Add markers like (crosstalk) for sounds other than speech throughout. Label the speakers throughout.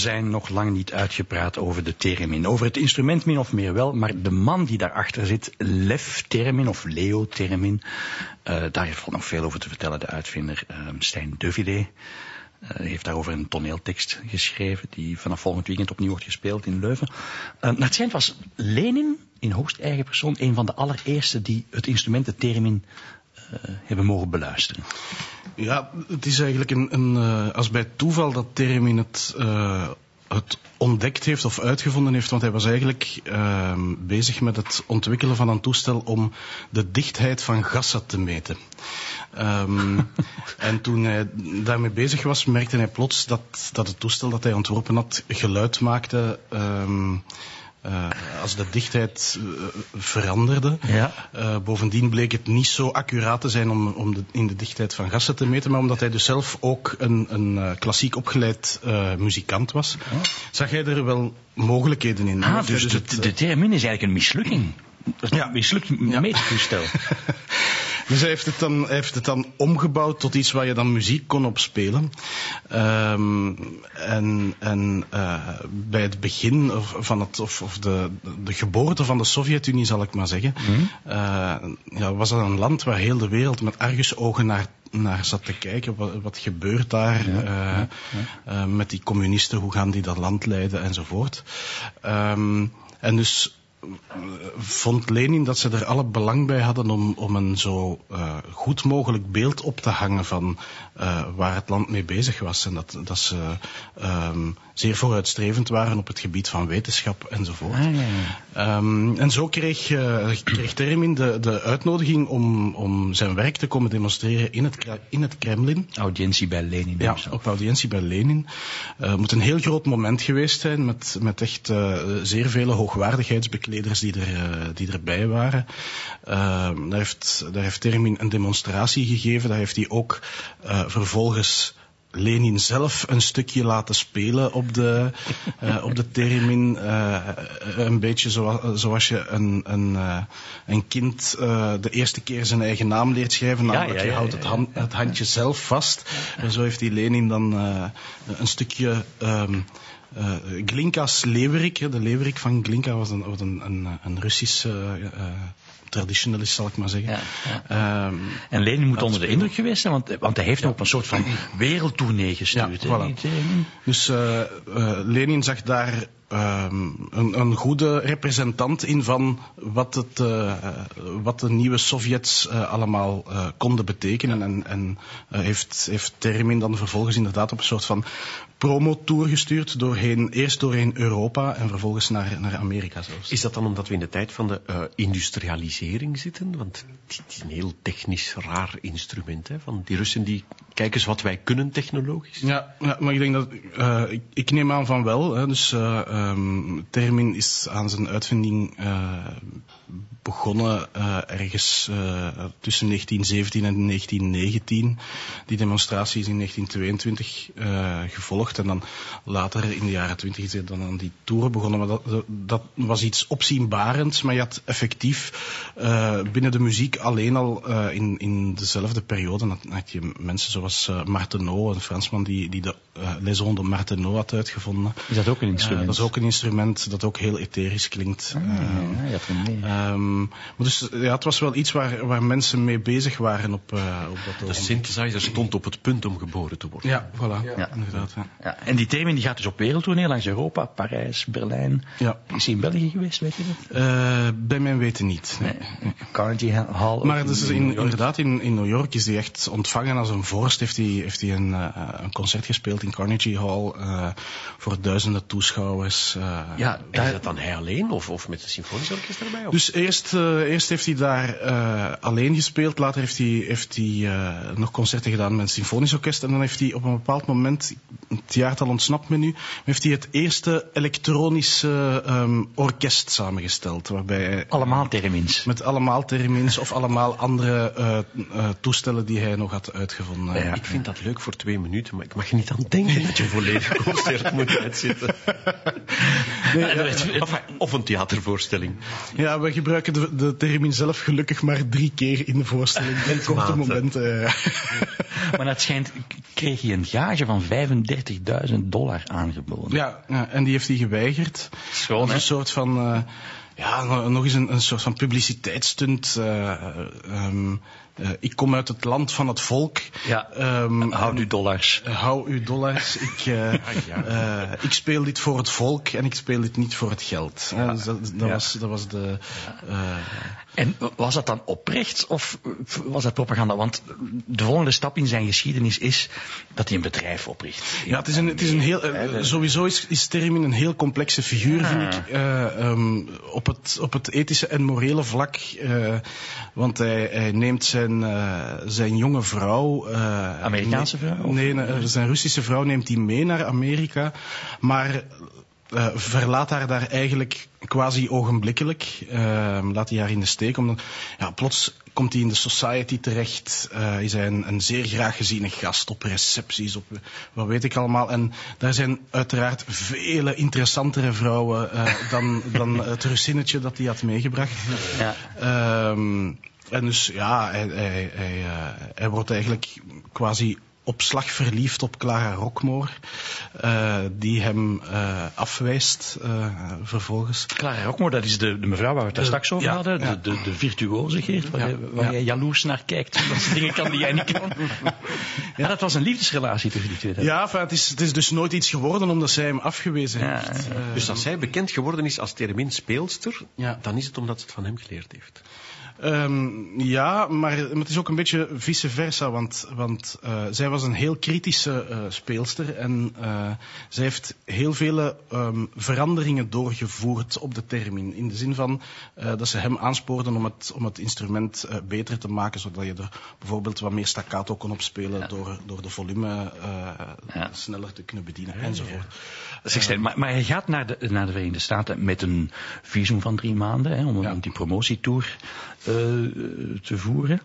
Speaker 1: zijn nog lang niet uitgepraat over de theremin. Over het instrument min of meer wel, maar de man die daarachter zit, Lev Theremin of Leo Theremin, uh, daar heeft nog veel over te vertellen, de uitvinder uh, Stijn Duvide. Uh, heeft daarover een toneeltekst geschreven die vanaf volgend weekend opnieuw wordt gespeeld in Leuven. Uh, het schijnt was Lenin in hoogst eigen persoon een van de allereerste die het instrument, de theremin, uh, hebben mogen beluisteren.
Speaker 2: Ja, het is eigenlijk een, een uh, als bij toeval dat Theremin het, uh, het ontdekt heeft of uitgevonden heeft, want hij was eigenlijk uh, bezig met het ontwikkelen van een toestel om de dichtheid van gassen te meten. Um, (laughs) en toen hij daarmee bezig was, merkte hij plots dat, dat het toestel dat hij ontworpen had geluid maakte. Um, uh, als de dichtheid uh, veranderde.
Speaker 1: Ja.
Speaker 2: Uh, bovendien bleek het niet zo accuraat te zijn om, om de, in de dichtheid van gassen te meten, maar omdat hij dus zelf ook een, een klassiek opgeleid muzikant was, zag hij er wel mogelijkheden in.
Speaker 1: Ah, dus, dus de, de termin is eigenlijk een mislukking. Ja. Een mislukt ja. meettoestel. (laughs)
Speaker 2: Dus hij heeft het, dan, heeft het dan omgebouwd tot iets waar je dan muziek kon op spelen. Um, en en uh, bij het begin van het, of, of de, de geboorte van de Sovjet-Unie, zal ik maar zeggen, mm. uh, ja, was dat een land waar heel de wereld met argusogen naar naar zat te kijken. Wat, wat gebeurt daar ja, uh, ja, ja. met die communisten? Hoe gaan die dat land leiden enzovoort? Um, en dus vond Lenin dat ze er alle belang bij hadden om, om een zo uh, goed mogelijk beeld op te hangen van uh, waar het land mee bezig was. En dat, dat ze um, zeer vooruitstrevend waren op het gebied van wetenschap enzovoort.
Speaker 1: Ah, ja,
Speaker 2: ja. Um, en zo kreeg, uh, kreeg Termin de, de uitnodiging om, om zijn werk te komen demonstreren in het, in het Kremlin.
Speaker 1: Audiëntie bij Lenin.
Speaker 2: Ja, op audiëntie bij Lenin. Het moet een heel groot moment geweest zijn met, met echt zeer vele hoogwaardigheidsbekleders die, er, die erbij waren. daar, heeft, daar heeft Termin een demonstratie gegeven. Daar heeft hij ook vervolgens Lenin zelf een stukje laten spelen op de, uh, op de theremin. Uh, een beetje zoals, zoals je een, een, uh, een kind de eerste keer zijn eigen naam leert schrijven. Namelijk, ja, je houdt het, hand, het, handje zelf vast. En zo heeft die Lenin dan een stukje... Um, uh, Glinka's leeuwerik, de leeuwerik van Glinka was een, was een, een, een Russische uh, traditionalist, zal ik maar zeggen.
Speaker 1: Ja, ja. Um, en Lenin moet onder de indruk geweest zijn, want, want hij heeft ja. op een soort van wereldtournee gestuurd.
Speaker 2: Ja, voilà. Dus uh, uh, Lenin zag daar um, een, een, goede representant in van wat, het, uh, wat de nieuwe Sovjets uh, allemaal uh, konden betekenen. En, en heeft, heeft Termin dan vervolgens inderdaad op een soort van promotour gestuurd, doorheen, eerst doorheen Europa en vervolgens naar, naar Amerika zelfs.
Speaker 3: Is dat dan omdat we in de tijd van de industrialisering zitten? Want het is een heel technisch raar instrument. Hè? Van die Russen die kijken eens wat wij kunnen technologisch.
Speaker 2: Ja, ja maar ik denk dat, ik, ik, neem aan van wel. Hè, dus Um, Termin is aan zijn uitvinding uh, begonnen uh, ergens uh, tussen 1917 en 1919. Die demonstratie is in 1922 gevolgd en dan later in de jaren 20 is er dan aan die tour begonnen. Maar dat, dat was iets opzienbarends, maar je had effectief binnen de muziek alleen al in, in dezelfde periode had je mensen zoals Martenot, een Fransman die, die de Les Ondes de Martenot had uitgevonden.
Speaker 1: Is dat ook een instrument?
Speaker 2: dat is ook een instrument dat ook heel etherisch klinkt.
Speaker 1: Ah, uh, ja,
Speaker 2: um, maar dus ja, het was wel iets waar, waar mensen mee bezig waren op, uh, op dat
Speaker 3: De synthesizer stond op het punt om geboren te worden.
Speaker 2: Ja, voilà. Ja. ja inderdaad. Ja.
Speaker 1: Ja. En die Themin die gaat dus op wereldtournee langs Europa, Parijs, Berlijn.
Speaker 2: Ja.
Speaker 1: Is hij in België geweest, weet je dat?
Speaker 2: Uh, bij mijn weten niet. Nee.
Speaker 1: nee. Carnegie Hall.
Speaker 2: Maar dus in, in inderdaad, in, in New York is hij echt ontvangen als een vorst. Heeft hij, heeft een, uh, een concert gespeeld in Carnegie Hall uh, voor duizenden toeschouwers. Uh,
Speaker 3: ja, daar... is dat dan hij alleen of, of met een symfonisch orkest erbij? Of?
Speaker 2: Dus eerst, uh, eerst heeft hij daar uh, alleen gespeeld. Later heeft hij, heeft hij uh, nog concerten gedaan met een symfonisch orkest. En dan heeft hij op een bepaald moment, het jaartal ontsnapt me nu, heeft hij het eerste elektronische um, orkest samengesteld. Waarbij hij,
Speaker 1: allemaal termins.
Speaker 2: Met allemaal termins of allemaal andere toestellen die hij nog had uitgevonden.
Speaker 3: Ja, ik vind dat leuk voor twee minuten, maar ik mag je niet aan denken dat je een volledig concert moet uitzitten. (laughs)
Speaker 1: Nee,
Speaker 3: Of, of een theatervoorstelling.
Speaker 2: Ja, we gebruiken de, de termin zelf gelukkig maar drie keer in de voorstelling. (laughs) In korte momenten. ja. (laughs)
Speaker 1: Maar het schijnt, kreeg hij een gage van 35.000 dollar aangeboden.
Speaker 2: Ja, ja, en die heeft hij geweigerd.
Speaker 1: Schoon,
Speaker 2: een soort van, eh, ja, no- nog eens een, een soort van publiciteitsstunt. eh, ehm, eh, ik kom uit het land van het volk.
Speaker 1: Ja.
Speaker 2: Ehm,
Speaker 1: Houd uw dollars.
Speaker 2: eh, hou uw dollars. (laughs) Ik, eh, eh, ik speel dit voor het volk en ik speel dit niet voor het geld. Eh, dus dat, dat
Speaker 1: Ja.
Speaker 2: was, dat was de... eh,
Speaker 1: En was dat dan oprecht of was dat propaganda? Want de volgende stap in zijn geschiedenis is dat hij een bedrijf opricht.
Speaker 2: Ja, het is een, het is een heel, eh, sowieso is, is Termin een heel complexe figuur, vind ik. eh, ehm, op, het, op het ethische en morele vlak. eh, want hij, hij neemt zijn, eh, zijn jonge vrouw. eh,
Speaker 1: Amerikaanse vrouw,
Speaker 2: nee, zijn Russische vrouw neemt hij mee naar Amerika. Maar eh, verlaat haar daar eigenlijk quasi ogenblikkelijk. Eh, laat hij haar in de steek. Omdat, ja, plots komt hij in de society terecht. eh, is hij een, een zeer graag geziene gast op recepties, op wat weet ik allemaal. En daar zijn uiteraard vele interessantere vrouwen eh, dan, dan het Russinnetje dat hij had meegebracht.
Speaker 1: Ja.
Speaker 2: Ehm, en dus ja, hij, hij, hij, hij wordt eigenlijk quasi op slag verliefd op Clara Rockmore, eh, die hem eh, afwijst eh, vervolgens.
Speaker 1: Clara Rockmore, dat is de, de mevrouw waar we het daar straks over
Speaker 2: ja,
Speaker 1: hadden.
Speaker 2: ja.
Speaker 1: De, de, de virtuose, Geert, waar,
Speaker 2: Ja,
Speaker 1: je- waar
Speaker 2: ja.
Speaker 1: jij jaloers naar kijkt. Dat ze dingen kan die jij niet kan. (laughs) Ja, dat was een liefdesrelatie tussen die twee.
Speaker 2: Ja, enfin, het, is, het is dus nooit iets geworden omdat zij hem afgewezen
Speaker 1: Ja,
Speaker 2: heeft.
Speaker 1: ja.
Speaker 2: Eh,
Speaker 3: Dus als zij bekend geworden is als Theremin speelster,
Speaker 2: Ja.
Speaker 3: dan is het omdat ze het van hem geleerd heeft.
Speaker 2: Ehm, ja, maar het is ook een beetje vice versa, want, want eh, zij was een heel kritische eh, speelster en eh, zij heeft heel vele ehm, veranderingen doorgevoerd op de termin. In de zin van eh, dat ze hem aanspoorden om het, om het instrument eh, beter te maken, zodat je er bijvoorbeeld wat meer staccato kon opspelen door, door de volume eh,
Speaker 1: Ja.
Speaker 2: sneller te kunnen bedienen enzovoort.
Speaker 1: Zeg, maar, maar hij gaat naar de, naar de Verenigde Staten met een visum van drie maanden hè, om,
Speaker 2: Ja.
Speaker 1: om die promotietour te voeren.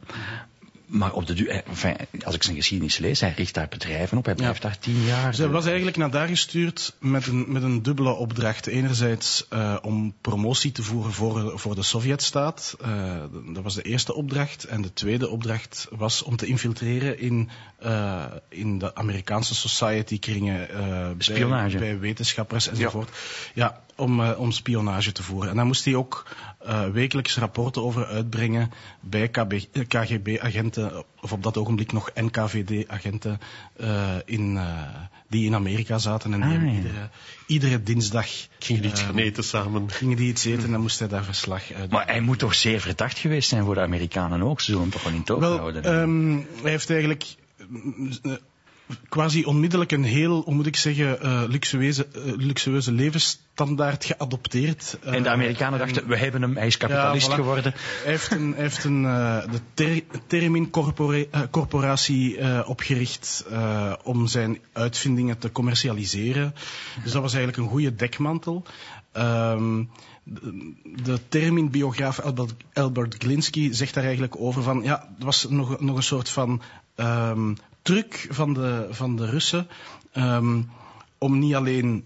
Speaker 1: Maar op de eh, enfin, als ik zijn geschiedenis lees, hij richt daar bedrijven op, hij blijft daar tien jaar.
Speaker 2: Zij was eigenlijk naar daar gestuurd met een, met een dubbele opdracht. Enerzijds eh, om promotie te voeren voor, voor de Sovjetstaat. Eh, dat was de eerste opdracht. En de tweede opdracht was om te infiltreren in, eh, in de Amerikaanse society-kringen. eh, bij, bij wetenschappers enzovoort. Ja, om, eh, om spionage te voeren. En daar moest hij ook eh, wekelijks rapporten over uitbrengen bij KGB-agenten, of op dat ogenblik nog NKVD-agenten, eh, in, eh, die in Amerika zaten. En die
Speaker 1: Ah, ja.
Speaker 2: iedere, iedere dinsdag
Speaker 3: Gingen die iets
Speaker 2: eh,
Speaker 3: gaan eten samen?
Speaker 2: gingen die iets eten en dan moest hij daar verslag uit.
Speaker 1: Maar hij moet toch zeer verdacht geweest zijn voor de Amerikanen ook. Ze zullen hem toch wel in toog houden.
Speaker 2: ehm, hij heeft eigenlijk mm, eh, quasi onmiddellijk een heel, hoe moet ik zeggen, eh, luxueuze, eh, luxueuze levensstandaard geadopteerd.
Speaker 1: en de
Speaker 2: Eh,
Speaker 1: Amerikanen dachten, we hebben hem, hij is kapitalist
Speaker 2: Ja, voilà.
Speaker 1: geworden.
Speaker 2: Hij heeft een, heeft een, eh, de ter, Termin Corpora- eh, Corporatie eh, opgericht eh, om zijn uitvindingen te commercialiseren. Dus dat was eigenlijk een goede dekmantel. Ehm, de, de Termin-biograaf Albert, Albert Glinsky zegt daar eigenlijk over van, ja, het was nog, nog een soort van ehm, truc van de, van de Russen ehm, om niet alleen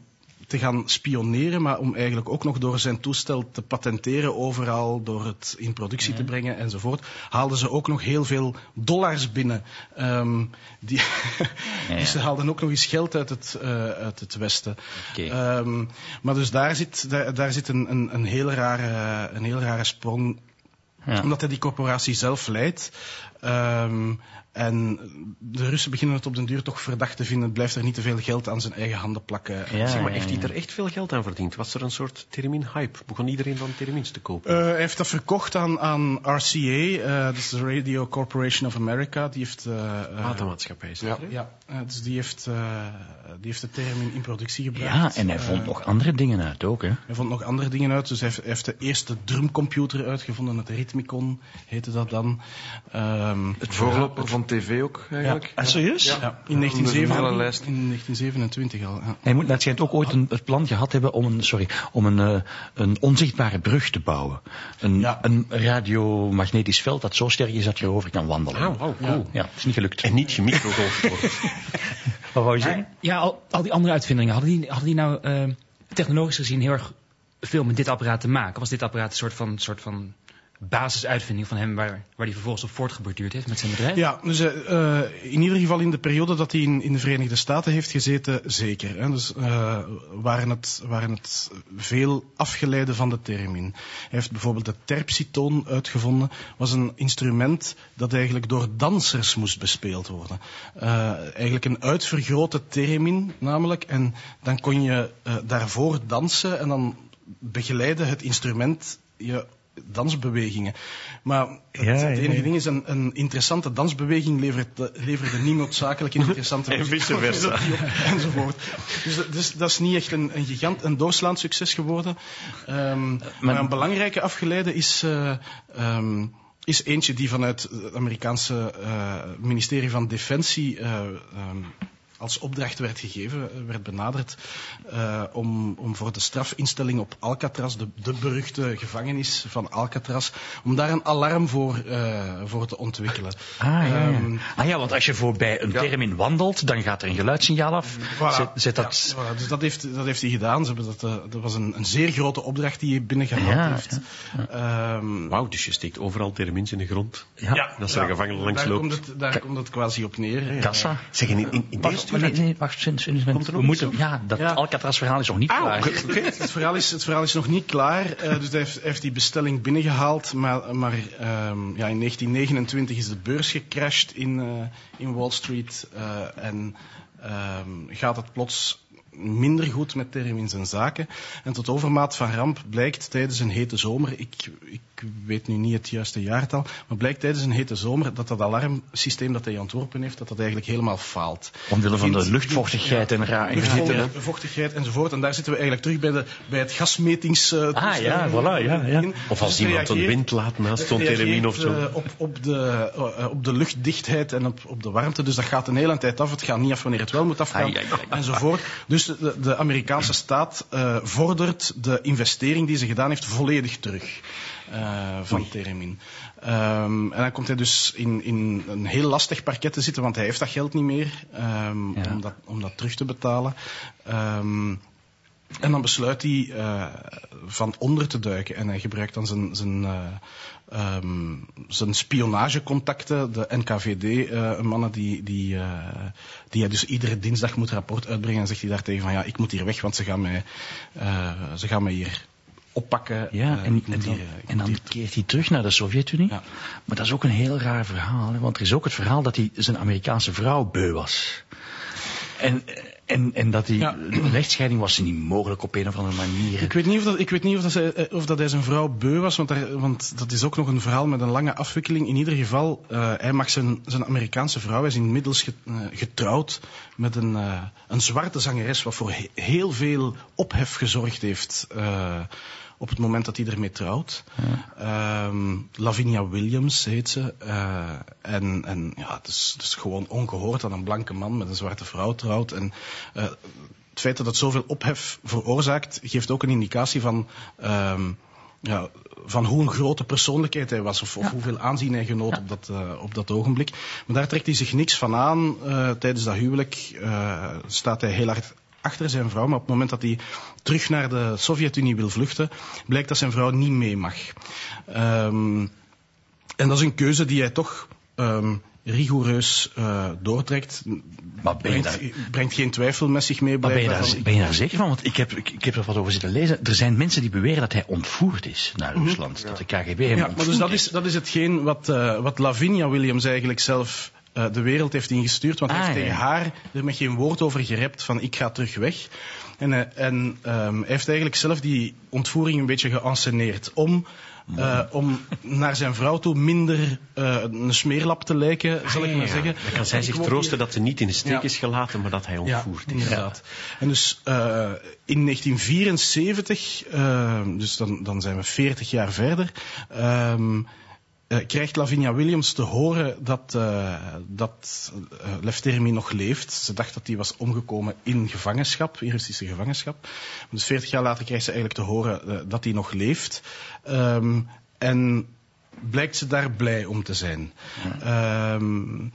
Speaker 2: te gaan spioneren, maar om eigenlijk ook nog door zijn toestel te patenteren overal, door het in productie te brengen enzovoort, haalden ze ook nog heel veel dollars binnen. Ehm, die (laughs)
Speaker 1: Ja.
Speaker 2: dus ze haalden ook nog eens geld uit het, eh, uit het Westen. Ehm, maar dus daar zit, daar, daar zit een, een, een, heel rare, een heel rare sprong
Speaker 1: Ja.
Speaker 2: omdat hij die corporatie zelf leidt. Ehm, en de Russen beginnen het op den duur toch verdacht te vinden. Het blijft er niet te veel geld aan zijn eigen handen plakken.
Speaker 1: Ja,
Speaker 3: Zeg maar,
Speaker 1: ja,
Speaker 3: heeft hij
Speaker 1: ja.
Speaker 3: er echt veel geld aan verdiend? Was er een soort Theremin-hype? Begon iedereen dan Therimins te kopen?
Speaker 2: Eh, hij heeft dat verkocht aan, aan RCA, eh, dat is de Radio Corporation of America. Die heeft, eh, eh,
Speaker 3: Watermaatschappij is dat,
Speaker 2: ja, eh, dus die heeft, eh, die heeft de term in, productie gebracht.
Speaker 1: Ja, en hij vond nog andere dingen uit ook, hè.
Speaker 2: Hij vond nog andere dingen uit, dus hij heeft, hij heeft de eerste drumcomputer uitgevonden, het Rhythmicon heette dat dan. Ehm,
Speaker 4: Het voorloper van tv ook, eigenlijk.
Speaker 1: Ah, serieus?
Speaker 2: ja, in,
Speaker 4: Dat is een hele
Speaker 2: 1927,
Speaker 4: lijst.
Speaker 2: in 1927 al. Ja.
Speaker 1: Hij moet naar het schijnt ook ooit een, het plan gehad hebben om een, sorry, om een, eh, een onzichtbare brug te bouwen. Een,
Speaker 2: Ja.
Speaker 1: een radiomagnetisch veld dat zo sterk is dat je erover kan wandelen.
Speaker 3: Ah, wauw, cool.
Speaker 1: Ja, is niet gelukt.
Speaker 3: En niet gemicrogolfd (laughs) wordt.
Speaker 1: Wat wou je zeggen?
Speaker 5: Ja, al, al die andere uitvindingen, hadden die, hadden die nou eh, technologisch gezien heel erg veel met dit apparaat te maken? Was dit apparaat een soort van, soort van basisuitvinding van hem waar, waar hij vervolgens op voortgeborduurd heeft met zijn bedrijf?
Speaker 2: Ja, dus eh, eh, in ieder geval in de periode dat hij in, in de Verenigde Staten heeft gezeten, zeker. Hè. Dus eh, waren, het, waren het veel afgeleiden van de termin. Hij heeft bijvoorbeeld de terpsitoon uitgevonden. was een instrument dat eigenlijk door dansers moest bespeeld worden. Eigenlijk een uitvergrote termin namelijk. En dan kon je daarvoor dansen en dan begeleidde het instrument je dansbewegingen. Maar het,
Speaker 1: Ja,
Speaker 2: het
Speaker 1: ja,
Speaker 2: enige
Speaker 1: ja.
Speaker 2: ding is, een, een interessante dansbeweging levert, leverde niet noodzakelijk een interessante (laughs)
Speaker 3: En vice (laughs) versa. (laughs)
Speaker 2: enzovoort. Dus, dat- dus dat is niet echt een, een gigant, een doorslaand succes geworden. Ehm, maar, een belangrijke afgeleide is... eh, ehm, is eentje die vanuit het Amerikaanse eh, ministerie van Defensie eh, ehm, als opdracht werd gegeven, eh, werd benaderd eh, om, om voor de strafinstelling op Alcatraz, de, de beruchte gevangenis van Alcatraz, om daar een alarm voor, eh, voor te ontwikkelen.
Speaker 1: Ah ja, ja.
Speaker 2: Ehm,
Speaker 1: ah ja, want als je voorbij een termin wandelt, dan gaat er een geluidssignaal af.
Speaker 2: Voilà.
Speaker 1: Zet, zet dat...
Speaker 2: Ja, voilà. Dus dat heeft, dat heeft hij gedaan. Ze hebben dat, dat was een, een zeer grote opdracht die hij binnengehaald
Speaker 1: Ja,
Speaker 2: heeft. Ehm,
Speaker 3: Wauw, dus je steekt overal termins in de grond.
Speaker 1: Ja.
Speaker 3: Dat ze de gevangenen langs
Speaker 2: daar,
Speaker 3: loopt.
Speaker 2: komt het, daar komt het quasi op neer.
Speaker 1: Kassa.
Speaker 3: Zeg, in, in, in het
Speaker 1: Wacht, maar nee, nee, wacht,
Speaker 3: nog
Speaker 1: we moeten, ja, dat
Speaker 2: Ja.
Speaker 1: Alcatraz-verhaal is nog niet
Speaker 3: Ah,
Speaker 1: klaar.
Speaker 3: oké. (laughs)
Speaker 2: Het verhaal, is, het verhaal is nog niet klaar, eh, dus hij heeft, heeft die bestelling binnengehaald, maar, maar ehm, ja, in 1929 is de beurs gecrashed in, eh, in Wall Street eh, en ehm, gaat het plots minder goed met Term in zijn zaken. En tot overmaat van ramp blijkt tijdens een hete zomer, ik, ik weet nu niet het juiste jaartal, maar blijkt tijdens een hete zomer dat dat alarmsysteem dat hij ontworpen heeft, dat dat eigenlijk helemaal faalt.
Speaker 1: Omwille van de luchtvochtigheid en raar.
Speaker 2: Luchtvochtigheid, vochtigheid enzovoort. En daar zitten we eigenlijk terug bij, de, bij het gasmetings... eh,
Speaker 1: Ah, ja, voilà, ja, ja.
Speaker 3: Of als
Speaker 2: Dus
Speaker 3: iemand een wind laat naast zo'n
Speaker 2: reageert,
Speaker 3: termin of zo.
Speaker 2: eh, op, op, de, eh, op de luchtdichtheid en op, op de warmte. Dus dat gaat een hele tijd af. Het gaat niet af wanneer het wel moet afgaan. Enzovoort. Dus de, de Amerikaanse staat eh, vordert de investering die ze gedaan heeft volledig terug. eh, van Theremin. Ehm, en dan komt hij dus in, in een heel lastig parket te zitten, want hij heeft dat geld niet meer ehm,
Speaker 1: Ja.
Speaker 2: om, dat, om dat terug te betalen. Ehm, en dan besluit hij eh, van onder te duiken. En hij gebruikt dan zijn, zijn, eh, ehm, zijn spionagecontacten, de NKVD-mannen, die, die, eh, die hij dus iedere dinsdag moet rapport uitbrengen. En zegt hij daartegen van ja, ik moet hier weg, want ze gaan mij, eh, ze gaan mij hier oppakken.
Speaker 1: Ja,
Speaker 2: Eh,
Speaker 1: en, en dan,
Speaker 2: hier, eh,
Speaker 1: en dan
Speaker 2: hier-
Speaker 1: keert hij terug naar de Sovjet-Unie.
Speaker 2: Ja.
Speaker 1: Maar dat is ook een heel raar verhaal. Hè? Want er is ook het verhaal dat hij zijn Amerikaanse vrouw beu was. En, en, en dat die
Speaker 2: Ja.
Speaker 1: rechtsscheiding was niet mogelijk op een of andere manier.
Speaker 2: Ik weet niet of dat, ik weet niet of dat, zij, eh, of dat hij zijn vrouw beu was, want, daar, want dat is ook nog een verhaal met een lange afwikkeling. In ieder geval, eh, hij mag zijn, zijn Amerikaanse vrouw, hij is inmiddels eh, getrouwd met een, een zwarte zangeres, wat voor he- heel veel ophef gezorgd heeft op het moment dat hij ermee trouwt. Ehm, Lavinia Williams heet ze. eh, en en ja, het, is, het is gewoon ongehoord dat een blanke man met een zwarte vrouw trouwt. En eh, het feit dat het zoveel ophef veroorzaakt, geeft ook een indicatie van, ehm, ja, van hoe een grote persoonlijkheid hij was. Of, of hoeveel aanzien hij genoot op, dat, eh, op dat ogenblik. Maar daar trekt hij zich niks van aan. tijdens dat huwelijk staat hij heel hard achter zijn vrouw. Maar op het moment dat hij terug naar de Sovjet-Unie wil vluchten, blijkt dat zijn vrouw niet mee mag. Ehm, en dat is een keuze die hij toch ehm, rigoureus eh, doortrekt.
Speaker 1: Maar ben je
Speaker 2: Brengt, brengt geen twijfel met zich mee.
Speaker 1: Maar ben je, daar,
Speaker 2: van-
Speaker 1: ben je daar zeker van? Want ik heb, ik, ik heb er wat over zitten lezen. Er zijn mensen die beweren dat hij ontvoerd is naar Rusland. Dat de KGB hem
Speaker 2: Mhm. Ja, maar dus dat is, dat is hetgeen wat, eh, wat Lavinia Williams eigenlijk zelf eh, de wereld heeft ingestuurd. Want hij
Speaker 1: Ah,
Speaker 2: heeft
Speaker 1: ja.
Speaker 2: tegen haar er met geen woord over gerept van ik ga terug weg. En, eh, en ehm, hij heeft eigenlijk zelf die ontvoering een beetje geanceneerd om... eh, om naar zijn vrouw toe minder een smeerlap te lijken, zal ik maar
Speaker 3: Ja,
Speaker 2: zeggen.
Speaker 3: Dan kan zij zich troosten
Speaker 2: hier-
Speaker 3: dat ze niet in de steek
Speaker 2: Ja.
Speaker 3: is gelaten, maar dat hij ontvoerd
Speaker 2: ja,
Speaker 3: is.
Speaker 2: inderdaad. En dus in 1974, eh, dus dan, dan zijn we 40 jaar verder, ehm, eh, krijgt Lavinia Williams te horen dat, eh dat eh, Leftermi nog leeft. Ze dacht dat hij was omgekomen in gevangenschap, in Russische gevangenschap. Dus 40 jaar later krijgt ze eigenlijk te horen dat hij nog leeft. Ehm, en blijkt ze daar blij om te zijn. Ehm,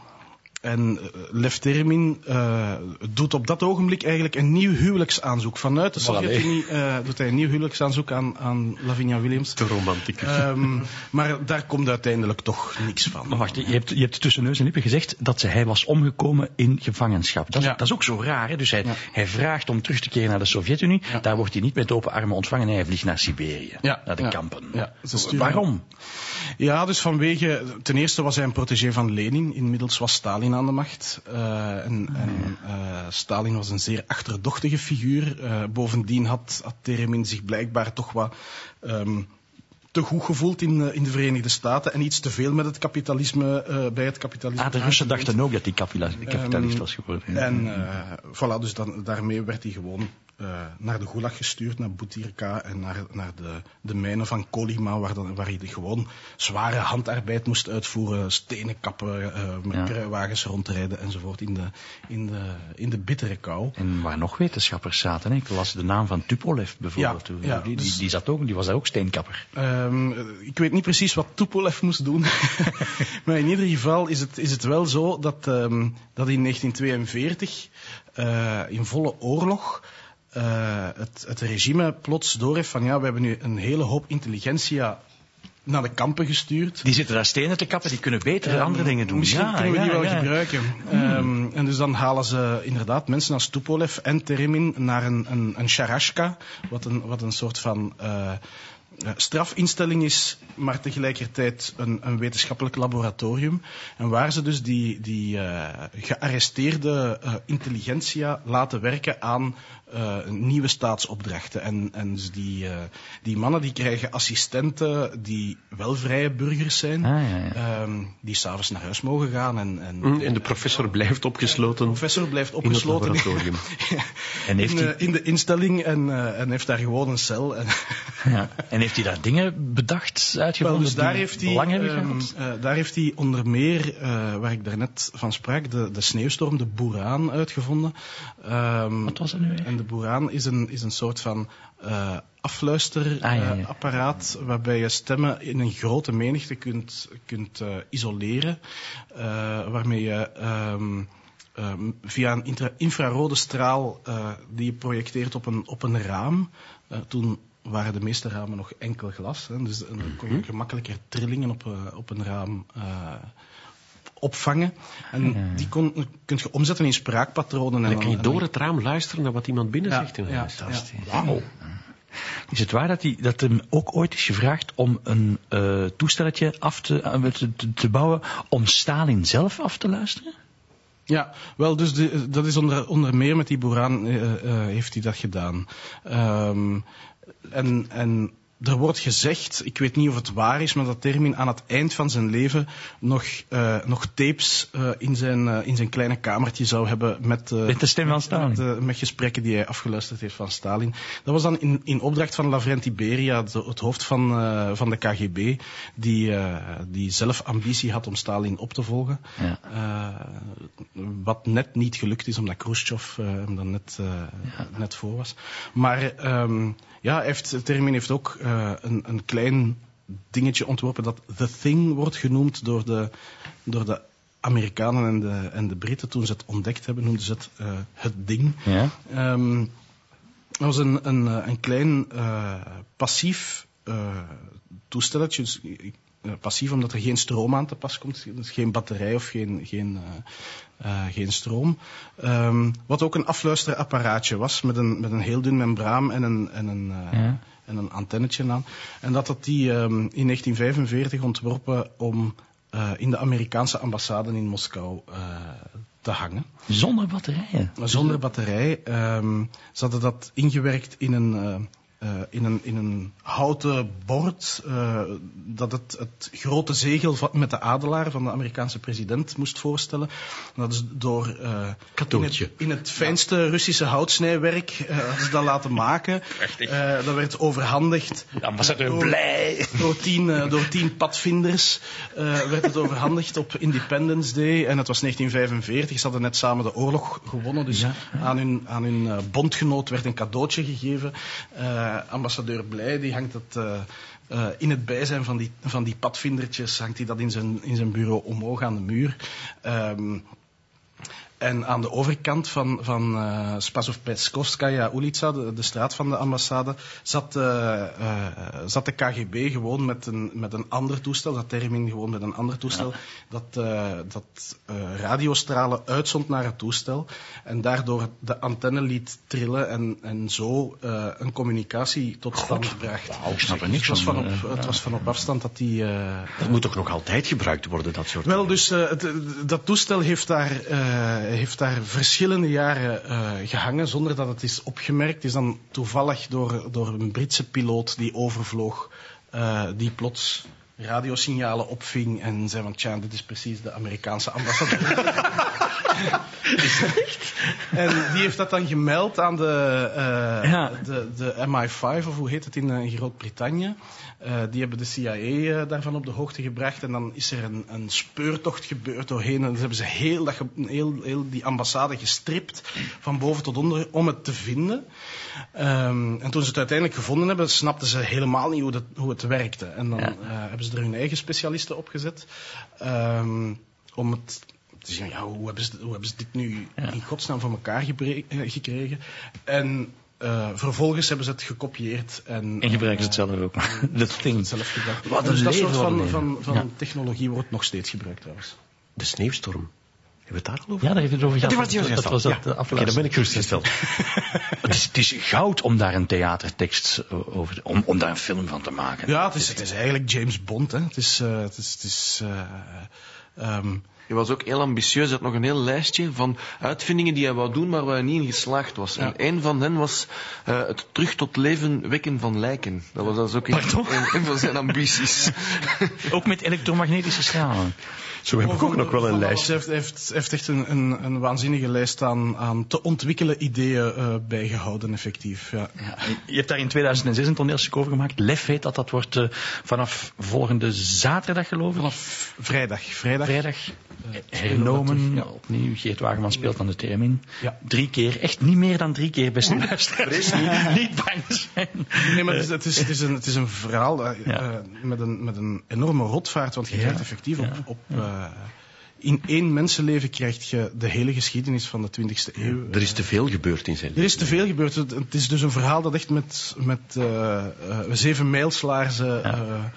Speaker 2: En Lev Teremin uh, doet op dat ogenblik eigenlijk een nieuw huwelijksaanzoek. Vanuit de Sovjet-Unie uh, doet hij een nieuw huwelijksaanzoek aan, aan Lavinia Williams.
Speaker 3: Te romantiek.
Speaker 2: Um, maar daar komt uiteindelijk toch niks van.
Speaker 1: Maar wacht, je hebt, je hebt tussen neus en lippen gezegd dat ze, hij was omgekomen in gevangenschap. Dat,
Speaker 2: Ja.
Speaker 1: dat is ook zo raar. Hè? Dus hij,
Speaker 2: Ja.
Speaker 1: hij vraagt om terug te keren naar de Sovjet-Unie.
Speaker 2: Ja.
Speaker 1: Daar wordt hij niet met open armen ontvangen. Hij vliegt naar Siberië.
Speaker 2: Ja,
Speaker 1: Naar de
Speaker 2: ja,
Speaker 1: kampen.
Speaker 2: ja. Ze sturen-
Speaker 1: Waarom?
Speaker 2: Ja, dus vanwege... Ten eerste was hij een protégé van Lenin. Inmiddels was Stalin aan de macht. Eh, en en eh, Stalin was een zeer achterdochtige figuur. Eh, bovendien had, had Teremin zich blijkbaar toch wat... ehm, te goed gevoeld in, in de Verenigde Staten en iets te veel met het kapitalisme, bij het kapitalisme.
Speaker 1: Ah, de Russen dachten ook dat hij kapitalist
Speaker 2: Ehm,
Speaker 1: was geworden.
Speaker 2: En eh, voilà, dus dan, daarmee werd hij gewoon eh, naar de Gulag gestuurd, naar Butyrka en naar, naar de, de mijnen van Kolima, waar, dan, waar hij de gewoon zware handarbeid moest uitvoeren, stenen kappen, eh, met
Speaker 1: Ja.
Speaker 2: kruiwagens rondrijden enzovoort in de, in de, in de bittere kou.
Speaker 1: En waar nog wetenschappers zaten. Hè? Ik las de naam van Tupolev bijvoorbeeld.
Speaker 2: Ja,
Speaker 1: Die-
Speaker 2: ja,
Speaker 1: die, die,
Speaker 2: dus-
Speaker 1: die, zat ook, die was daar ook steenkapper.
Speaker 2: Ehm, ik weet niet precies wat Tupolev moest doen. (laughs) maar in ieder geval is het, is het wel zo dat, ehm, dat in 1942, eh, in volle oorlog, eh, het, het regime plots doorheeft van ja, we hebben nu een hele hoop intelligentsia naar de kampen gestuurd.
Speaker 1: Die zitten daar stenen te kappen, die kunnen beter
Speaker 2: Ehm,
Speaker 1: andere dingen doen.
Speaker 2: Misschien
Speaker 1: ja,
Speaker 2: kunnen we die wel
Speaker 1: ja. Hmm.
Speaker 2: gebruiken. Ehm, en dus dan halen ze inderdaad mensen als Tupolev en Teremin naar een, een, een sharashka, wat een, wat een soort van eh, strafinstelling is, maar tegelijkertijd een, een wetenschappelijk laboratorium. En waar ze dus die, die eh, gearresteerde eh, intelligentsia laten werken aan eh, nieuwe staatsopdrachten. En, en dus die, die mannen die krijgen assistenten die wel vrije burgers zijn,
Speaker 1: Ah, ja, ja.
Speaker 2: ehm, die s'avonds naar huis mogen gaan. En, en,
Speaker 3: En de professor blijft opgesloten
Speaker 2: de professor blijft
Speaker 3: in het
Speaker 2: opgesloten
Speaker 3: laboratorium. (laughs)
Speaker 1: En heeft
Speaker 2: in, in de instelling en, eh, en heeft daar gewoon een cel. En
Speaker 1: Ja. (laughs) En heeft hij daar dingen bedacht,
Speaker 2: Wel,
Speaker 1: uitgevonden,
Speaker 2: dus daar heeft hij,
Speaker 1: hebben
Speaker 2: ehm,
Speaker 1: gehad?
Speaker 2: eh, daar heeft hij onder meer, eh, waar ik daarnet van sprak, de, de sneeuwstorm, de boeraan uitgevonden. Ehm,
Speaker 1: Wat was dat nu weer?
Speaker 2: En de boeraan is een, is een soort van eh afluisterapparaat
Speaker 1: Ah, ja, ja.
Speaker 2: apparaat waarbij je stemmen in een grote menigte kunt, kunt isoleren. waarmee je ehm, via een infrarode straal die je projecteert op een, op een raam. toen waren de meeste ramen nog enkel glas. Hè, dus dan kon
Speaker 1: Mhm.
Speaker 2: je gemakkelijker trillingen op, eh, op een raam eh, opvangen. En die kon, kun je omzetten in spraakpatronen.
Speaker 3: En dan kan je door het raam luisteren naar wat iemand binnen
Speaker 2: Ja,
Speaker 3: zegt. in
Speaker 2: ja,
Speaker 3: huis.
Speaker 1: Fantastisch.
Speaker 2: ja.
Speaker 1: Wauw. Is het waar dat, hij, dat hem ook ooit is gevraagd om een eh, toestelletje af te, te, bouwen om Stalin zelf af te luisteren?
Speaker 2: Ja, wel, dus de, dat is onder, onder meer met die Boeraan heeft hij dat gedaan. Ehm, en, en er wordt gezegd, ik weet niet of het waar is, maar dat Termin aan het eind van zijn leven nog, eh, nog tapes eh, in, zijn, eh, in zijn kleine kamertje zou hebben met,
Speaker 1: Met de stem van Stalin.
Speaker 2: met, met gesprekken die hij afgeluisterd heeft van Stalin. Dat was dan in, in opdracht van Lavrenti Beria, het, het hoofd van, van de KGB, die, die zelf ambitie had om Stalin op te volgen.
Speaker 1: Ja.
Speaker 2: Wat net niet gelukt is, omdat Khrushchev hem dan net, net voor was. Maar ehm, ja, heeft, Termin heeft ook eh, een, een klein dingetje ontworpen dat The Thing wordt genoemd door de, door de Amerikanen en de, en de Britten. Toen ze het ontdekt hebben, noemden ze het eh, het ding.
Speaker 1: Ja.
Speaker 2: Ehm, dat was een, een, eh, een klein passief toestelletje. Dus, passief omdat er geen stroom aan te pas komt. Dus geen batterij of geen, geen, eh, eh, geen stroom. Ehm, wat ook een afluisterapparaatje was met een, met een heel dun membraan en een, en een, eh,
Speaker 1: Ja.
Speaker 2: en een antennetje aan. En dat had die ehm, in 1945 ontworpen om eh, in de Amerikaanse ambassade in Moskou eh, te hangen.
Speaker 1: Zonder batterijen.
Speaker 2: Zonder batterij. Ehm, ze hadden dat ingewerkt in een, eh, in een, in een houten bord eh, dat het, het grote zegel van, met de adelaar van de Amerikaanse president moest voorstellen. En dat is door eh, in, het, in het fijnste Russische houtsnijwerk eh, hadden ze dat laten maken. (laughs) Eh, dat werd overhandigd.
Speaker 1: De ambassadeur
Speaker 2: door-
Speaker 1: blij.
Speaker 2: door tien, door tien padvinders eh, werd het overhandigd op Independence Day. En het was 1945. Ze hadden net samen de oorlog gewonnen. Dus aan hun, aan hun bondgenoot werd een cadeautje gegeven. Ambassadeur Blij die hangt het... eh, eh, in het bijzijn van die, van die padvindertjes hangt hij dat in zijn, in zijn bureau omhoog aan de muur. Ehm, En aan de overkant van, van uh, Spasovpetskoskaya ulica, de, de straat van de ambassade, zat, uh, uh, zat de KGB gewoon met een, met een ander toestel, dat Termin gewoon met een ander toestel, ja. dat, dat radiostralen uitzond naar het toestel en daardoor de antenne liet trillen en, en zo een communicatie tot stand bracht.
Speaker 1: Ik snap er niks
Speaker 2: het was
Speaker 1: van.
Speaker 2: van op, het was van op afstand dat die...
Speaker 3: dat moet toch nog altijd gebruikt worden, dat soort
Speaker 2: Wel, dus het, dat toestel heeft daar heeft daar verschillende jaren uh, gehangen zonder dat het is opgemerkt. Is dan toevallig door, door een Britse piloot die overvloog, uh, die plots radiosignalen opving en zei van tja, dit is precies de Amerikaanse ambassadeur. (laughs) en die heeft dat dan gemeld aan de, uh, ja. de, de MI5, of hoe heet het in, in Groot-Brittannië. Uh, die hebben de CIA uh, daarvan op de hoogte gebracht. En dan is er een, een speurtocht gebeurd doorheen. En dan hebben ze heel, dat, heel, heel die ambassade gestript, van boven tot onder, om het te vinden. Um, en toen ze het uiteindelijk gevonden hebben, snapten ze helemaal niet hoe, dat, hoe het werkte. En dan ja. uh, hebben ze er hun eigen specialisten opgezet. Um, om het te zeggen, ja, hoe, hebben ze, hoe hebben ze dit nu ja. in godsnaam van elkaar gekregen? En uh, vervolgens hebben ze het gekopieerd. En,
Speaker 1: en gebruiken ze het zelf ook. (laughs) dat ding.
Speaker 2: Zelf gebruikt.
Speaker 1: Wat
Speaker 2: dus
Speaker 1: een
Speaker 2: dat soort van, van, van ja. technologie wordt nog steeds gebruikt trouwens.
Speaker 3: De sneeuwstorm. Hebben we het daar al over?
Speaker 1: Ja, daar heeft het over gehad.
Speaker 3: Ja, die was,
Speaker 1: dat was dat
Speaker 3: ja. okay, dan ben ik gerustgesteld. (laughs)
Speaker 1: het, is, het is goud om daar een theatertekst over, om, om daar een film van te maken.
Speaker 2: Ja, het is, het is eigenlijk James Bond. Hè. Het is, uh, het is, het is uh, um,
Speaker 4: hij was ook heel ambitieus. Hij had nog een heel lijstje van uitvindingen die hij wou doen, maar waar hij niet in geslaagd was. Ja. En een van hen was uh, het terug tot leven wekken van lijken. Dat was, dat was ook een, een, een, van zijn ambities. (laughs)
Speaker 1: ook met elektromagnetische stralen.
Speaker 3: Zo heb ik ook nog wel een lijst.
Speaker 2: Hij heeft, heeft, heeft echt een, een, een waanzinnige lijst aan, aan te ontwikkelen ideeën uh, bijgehouden, effectief. Ja.
Speaker 1: Ja, je hebt daar in 2006 een toneelstuk over gemaakt. Lef heet dat. Dat wordt uh, vanaf volgende zaterdag, geloof ik.
Speaker 2: Vanaf vrijdag. Vrijdag.
Speaker 1: Vrijdag uh, hernomen. Ja. Opnieuw. Geert Wageman speelt aan de Theremin. Ja. Drie keer. Echt niet meer dan drie keer, beste luisteraars. niet, (laughs) niet bang zijn.
Speaker 2: Nee, maar het is, het is, het is, een, het is een verhaal ja. met, een, met een enorme rotvaart. Want je krijgt effectief op... op in één mensenleven krijg je de hele geschiedenis van de 20e eeuw.
Speaker 3: Er is te veel gebeurd in zijn leven.
Speaker 2: Er is te veel gebeurd. Het is dus een verhaal dat echt met, met uh, uh, zeven mijlslaarzen, ja.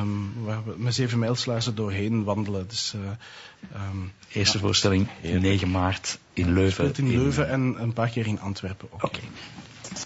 Speaker 2: um, waar we met zeven mijlslaarzen doorheen wandelen. Dus,
Speaker 1: um, Eerste ja, voorstelling 9 maart in Leuven.
Speaker 2: in Leuven en een paar keer in Antwerpen ook.
Speaker 1: Okay.